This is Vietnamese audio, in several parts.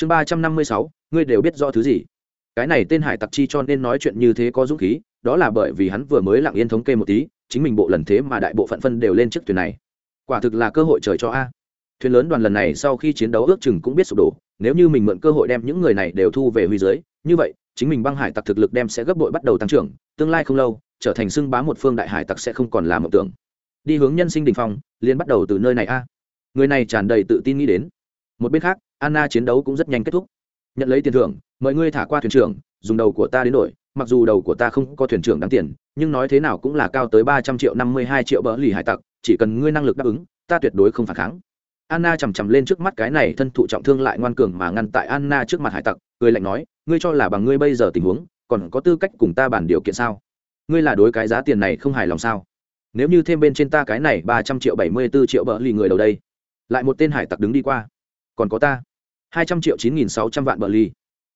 chương ba trăm năm mươi sáu, ngươi đều biết rõ thứ gì. Cái này tên hải tặc chi cho nên nói chuyện như thế có dũng khí, đó là bởi vì hắn vừa mới lặng yên thống kê một tí, chính mình bộ lần thế mà đại bộ phận phân đều lên chiếc thuyền này. Quả thực là cơ hội trời cho a. Thuyền lớn đoàn lần này sau khi chiến đấu ước chừng cũng biết sụp đổ, nếu như mình mượn cơ hội đem những người này đều thu về huy dưới, như vậy, chính mình băng hải tặc thực lực đem sẽ gấp bội bắt đầu tăng trưởng, tương lai không lâu, trở thành xưng bá một phương đại hải tặc sẽ không còn là mộng tưởng. Đi hướng nhân sinh đình phong liên bắt đầu từ nơi này a. Người này tràn đầy tự tin nghĩ đến. Một bên khác anna chiến đấu cũng rất nhanh kết thúc. Nhận lấy tiền thưởng mời ngươi thả qua thuyền trưởng, dùng đầu của ta đến đổi, mặc dù đầu của ta không có thuyền trưởng đáng tiền, nhưng nói thế nào cũng là cao tới ba trăm triệu, năm mươi hai triệu bỡ lì hải tặc, chỉ cần ngươi năng lực đáp ứng, ta tuyệt đối không phản kháng. Anna chằm chằm lên trước mắt cái này thân thụ trọng thương lại ngoan cường mà ngăn tại anna trước mặt hải tặc, cười lạnh nói, ngươi cho là bằng ngươi bây giờ tình huống, còn có tư cách cùng ta bàn điều kiện sao? Ngươi là đối cái giá tiền này không hài lòng sao? Nếu như thêm bên trên ta cái này ba trăm triệu, bảy mươi b ố triệu bỡ lì người đầu đây. Lại một tên hải tặc đứng đi qua còn có ta. hai trăm triệu chín nghìn sáu trăm vạn bờ ly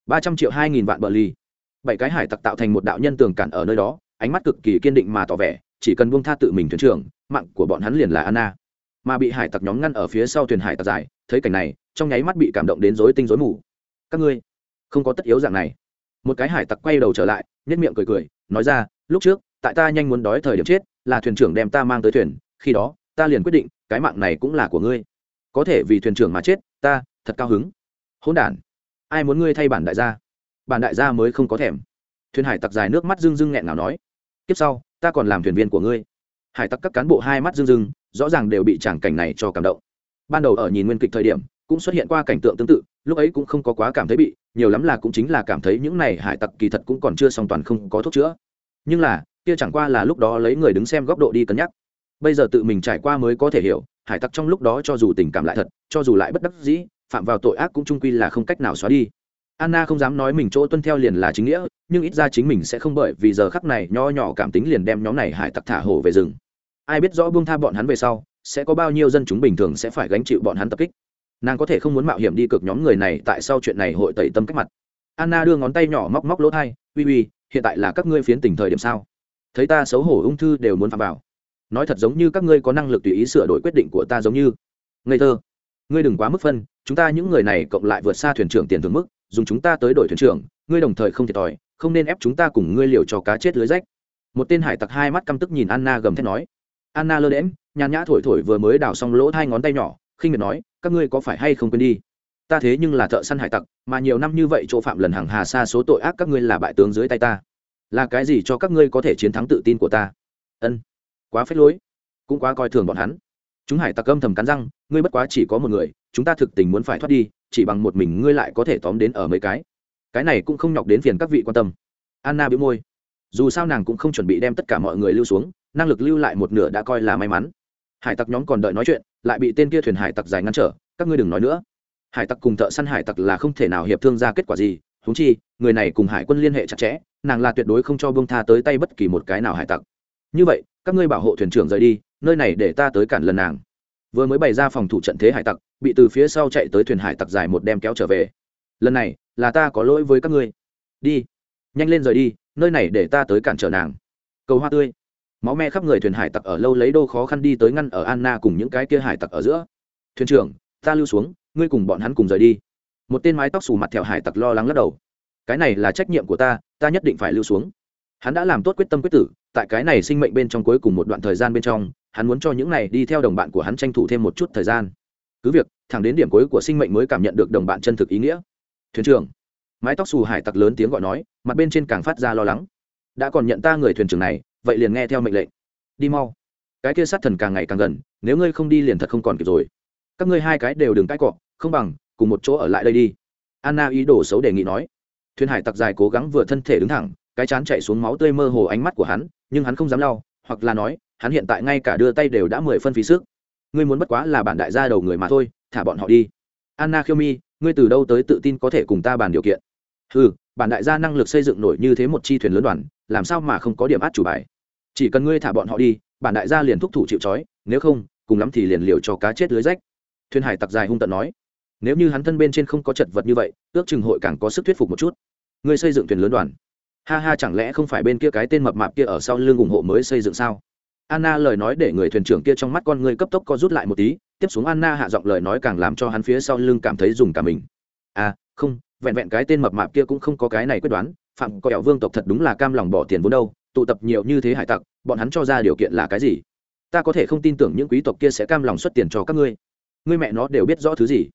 ba trăm triệu hai nghìn vạn bờ ly bảy cái hải tặc tạo thành một đạo nhân tường cản ở nơi đó, ánh mắt cực kỳ kiên định mà tỏ vẻ, chỉ cần buông tha tự mình thuyền trưởng, mạng của bọn hắn liền là anna. Mà bị hải tặc nhóm ngăn ở phía sau thuyền hải tặc dài, thấy cảnh này, trong nháy mắt bị cảm động đến rối tinh rối mù. Các ngươi, không có tất yếu dạng này. Một cái hải tặc quay đầu trở lại nhất miệng cười cười, nói ra, lúc trước, tại ta nhanh muốn đói thời điểm chết, là thuyền trưởng đem ta mang tới thuyền, khi đó, ta liền quyết định, cái mạng này cũng là của ngươi. Có thể vì thuyền trưởng mà chết ta, thật cao hứng. Hỗn đản, ai muốn ngươi thay bản đại gia? Bản đại gia mới không có thèm. Thuyền hải tặc dài nước mắt rưng rưng nghẹn nào nói. Tiếp sau, ta còn làm thuyền viên của ngươi. Hải tặc các cán bộ hai mắt rưng rưng, rõ ràng đều bị tràng cảnh này cho cảm động. Ban đầu ở nhìn nguyên kịch thời điểm, cũng xuất hiện qua cảnh tượng tương tự, lúc ấy cũng không có quá cảm thấy bị, nhiều lắm là cũng chính là cảm thấy những này hải tặc kỳ thật cũng còn chưa song toàn không có thuốc chữa. Nhưng là, kia chẳng qua là lúc đó lấy người đứng xem góc độ đi cân nhắc bây giờ tự mình trải qua mới có thể hiểu, hải tặc trong lúc đó cho dù tình cảm lại thật, cho dù lại bất đắc dĩ, phạm vào tội ác cũng trung quy là không cách nào xóa đi. Anna không dám nói mình chỗ tuân theo liền là chính nghĩa, nhưng ít ra chính mình sẽ không bởi vì giờ khắc này nho nhỏ cảm tính liền đem nhóm này hải tặc thả hổ về rừng. Ai biết rõ buông tha bọn hắn về sau, sẽ có bao nhiêu dân chúng bình thường sẽ phải gánh chịu bọn hắn tập kích. Nàng có thể không muốn mạo hiểm đi cực nhóm người này tại sao chuyện này hội tẩy tâm cách mặt. Anna đưa ngón tay nhỏ móc móc lỗ thai uy uy, hiện tại là các ngươi phiến tình thời điểm sao? Thấy ta xấu hổ ung thư đều muốn phạm vào nói thật giống như các ngươi có năng lực tùy ý sửa đổi quyết định của ta giống như. Ngây thơ. Ngươi đừng quá mức phân, chúng ta những người này cộng lại vượt xa thuyền trưởng tiền thưởng mức, dùng chúng ta tới đổi thuyền trưởng, ngươi đồng thời không thiệt thòi, không nên ép chúng ta cùng ngươi liều cho cá chết lưới rách. Một tên hải tặc hai mắt căm tức nhìn anna gầm thét nói. Anna lơ đễm nhàn nhã thổi thổi vừa mới đào xong lỗ hai ngón tay nhỏ, khinh miệt nói, các ngươi có phải hay không quên đi? Ta thế nhưng là thợ săn hải tặc, mà nhiều năm như vậy chỗ phạm lần hàng hà xa số tội ác các ngươi là bại tướng dưới tay ta. Là cái gì cho các ngươi có thể chiến thắng tự tin của ta? Ân quá phết lối, cũng quá coi thường bọn hắn. Chúng hải tặc âm thầm cắn răng, ngươi bất quá chỉ có một người, chúng ta thực tình muốn phải thoát đi, chỉ bằng một mình ngươi lại có thể tóm đến ở mấy cái. Cái này cũng không nhọc đến phiền các vị quan tâm. Anna bị môi. Dù sao nàng cũng không chuẩn bị đem tất cả mọi người lưu xuống, năng lực lưu lại một nửa đã coi là may mắn. Hải tặc nhóm còn đợi nói chuyện, lại bị tên kia thuyền hải tặc dài ngăn trở, các ngươi đừng nói nữa. Hải tặc cùng thợ săn hải tặc là không thể nào hiệp thương ra kết quả gì húng chi, người này cùng hải quân liên hệ chặt chẽ, nàng là tuyệt đối không cho bông tha tới tay bất kỳ một cái nào hải tặc. Như vậy các ngươi bảo hộ thuyền trưởng rời đi, nơi này để ta tới cản lần nàng. Vừa mới bày ra phòng thủ trận thế hải tặc, bị từ phía sau chạy tới thuyền hải tặc dài một đem kéo trở về. Lần này, là ta có lỗi với các ngươi. Đi, nhanh lên rời đi, nơi này để ta tới cản trở nàng. Cầu hoa tươi. Máu me khắp người thuyền hải tặc ở lâu lấy đô khó khăn đi tới ngăn ở anna cùng những cái kia hải tặc ở giữa. Thuyền trưởng, ta lưu xuống, ngươi cùng bọn hắn cùng rời đi. Một tên mái tóc xù mặt theo hải tặc lo lắng lắc đầu. Cái này là trách nhiệm của ta ta nhất định phải lưu xuống hắn đã làm tốt quyết tâm quyết tử, tại cái này sinh mệnh bên trong cuối cùng một đoạn thời gian bên trong, hắn muốn cho những này đi theo đồng bạn của hắn tranh thủ thêm một chút thời gian. Cứ việc, thẳng đến điểm cuối của sinh mệnh mới cảm nhận được đồng bạn chân thực ý nghĩa. Thuyền trưởng. Mái tóc xù hải tặc lớn tiếng gọi nói, mặt bên trên càng phát ra lo lắng. Đã còn nhận ta người thuyền trưởng này, vậy liền nghe theo mệnh lệnh. Đi mau. Cái kia sát thần càng ngày càng gần, nếu ngươi không đi liền thật không còn kịp rồi. Các ngươi hai cái đều đừng cãi cọ, không bằng, cùng một chỗ ở lại đây đi. Anna ý đồ xấu đề nghị nói. Thuyền hải tặc dài cố gắng vừa thân thể đứng thẳng cái chán chạy xuống máu tươi mơ hồ ánh mắt của hắn, nhưng hắn không dám lau, hoặc là nói, hắn hiện tại ngay cả đưa tay đều đã mười phân phí sức. Ngươi muốn bất quá là bản đại gia đầu người mà thôi, thả bọn họ đi. Anna khiêu mi, ngươi từ đâu tới tự tin có thể cùng ta bàn điều kiện? Ừ bản đại gia năng lực xây dựng nổi như thế một chi thuyền lớn đoàn, làm sao mà không có điểm át chủ bài? Chỉ cần ngươi thả bọn họ đi, bản đại gia liền thúc thủ chịu trói, nếu không, cùng lắm thì liền liều cho cá chết lưới rách. Thuyền hải tặc dài hung tận nói. Nếu như hắn thân bên trên không có chật vật như vậy, ước chừng hội càng có sức thuyết phục một chút. Ngươi xây dựng thuyền lớn đoàn ha ha, chẳng lẽ không phải bên kia cái tên mập mạp kia ở sau lưng ủng hộ mới xây dựng sao? Anna lời nói để người thuyền trưởng kia trong mắt con người cấp tốc co rút lại một tí, tiếp xuống anna hạ giọng lời nói càng làm cho hắn phía sau lưng cảm thấy dùng cả mình. À không, vẹn vẹn cái tên mập mạp kia cũng không có cái này quyết đoán, phạm có ẻo vương tộc thật đúng là cam lòng bỏ tiền vốn đâu, tụ tập nhiều như thế hải tặc, bọn hắn cho ra điều kiện là cái gì? Ta có thể không tin tưởng những quý tộc kia sẽ cam lòng xuất tiền cho các ngươi. Ngươi mẹ nó đều biết rõ thứ gì.